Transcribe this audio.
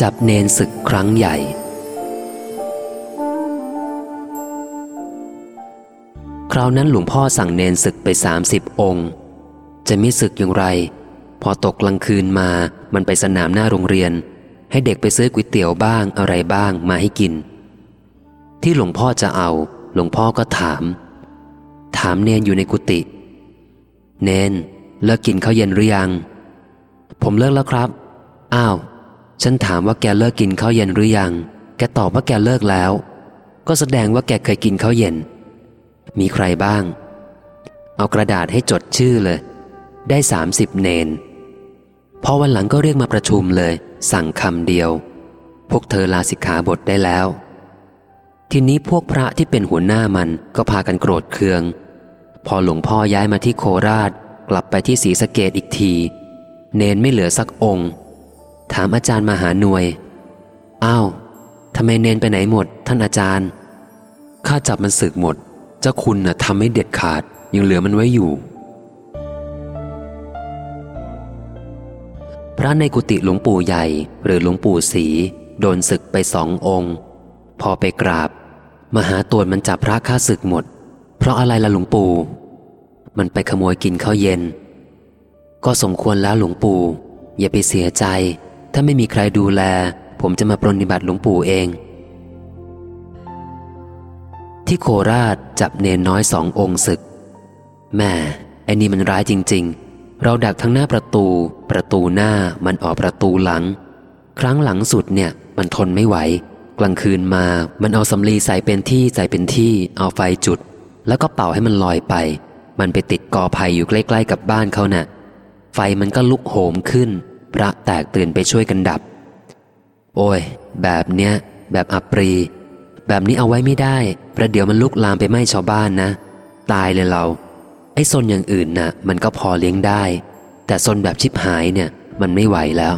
จับเนนศึกครั้งใหญ่ คราวนั้นหลวงพ่อสั่งเนนศึกไปสามสิบองค์ จะไม่ศึกอย่างไร พอตกกลางคืนมามันไปสนามหน้าโรงเรียน ให้เด็กไปซื้อก๋วยเตี๋ยวบ้างอะไรบ้างมาให้กิน ที่หลวงพ่อจะเอา หลวงพ่อก็ถาม ถามเนนอยู่ในกุฏิ เนนเลิกกินข้าวเย็นหรือยัง ผมเลิกแล้วครับ อ้าว ฉันถามว่าแกเลิกกินข้าวเย็นหรือยัง แกตอบว่าแกเลิกแล้ว ก็แสดงว่าแกเคยกินข้าวเย็น มีใครบ้าง เอากระดาษให้จดชื่อเลย ได้สามสิบเนน พอวันหลังก็เรียกมาประชุมเลย สั่งคำเดียว พวกเธอลาสิกขาบทได้แล้ว ทีนี้พวกพระที่เป็นหัวหน้ามันก็พากันโกรธเคือง พอหลวงพ่อย้ายมาที่โคราช กลับไปที่ศรีสะเกดอีกที เนนไม่เหลือสักองค์ ถามอาจารย์มหาหน่วย อ้าวทำไมเนนไปไหนหมด ท่านอาจารย์ ข้าจับมันสึกหมด เจ้าคุณน่ะทำให้เด็ดขาด ยังเหลือมันไว้อยู่ พระในกุฏิหลวงปู่ใหญ่ หรือหลวงปู่ศรีโดนศึกไปสององค์ พอไปกราบ มหาตรวมันจับพระค่าศึกหมด เพราะอะไรล่ะหลวงปู่ มันไปขโมยกินข้าวเย็น ก็สมควรแล้วหลวงปู่ อย่าไปเสียใจ ถ้าไม่มีใครดูแล ผมจะมาปรนนิบัติหลวงปู่เอง ที่โคราชจับเนนน้อยสององค์ศึกแม่ไอ้นี่มันร้ายจริง ๆ เราดักทั้งหน้าประตู ประตูหน้ามันออกประตูหลัง ครั้งหลังสุดเนี่ยมันทนไม่ไหว กลางคืนมามันเอาสำลีใส่เป็นที่ใส่เป็นที่เอาไฟจุด แล้วก็เป่าให้มันลอยไป มันไปติดกอไผ่อยู่ใกล้ ๆ กับบ้านเขานะ่ะ ไฟมันก็ลุกโหมขึ้น พระแตกตื่นไปช่วยกันดับ โอ้ย แบบเนี้ย แบบอับปรี แบบนี้เอาไว้ไม่ได้ ประเดี๋ยวมันลุกลามไปไหม้ชาวบ้านนะ ตายเลยเรา ไอ้ซนอย่างอื่นนะ่ะ มันก็พอเลี้ยงได้ แต่ซนแบบชิบหายเนี่ย มันไม่ไหวแล้ว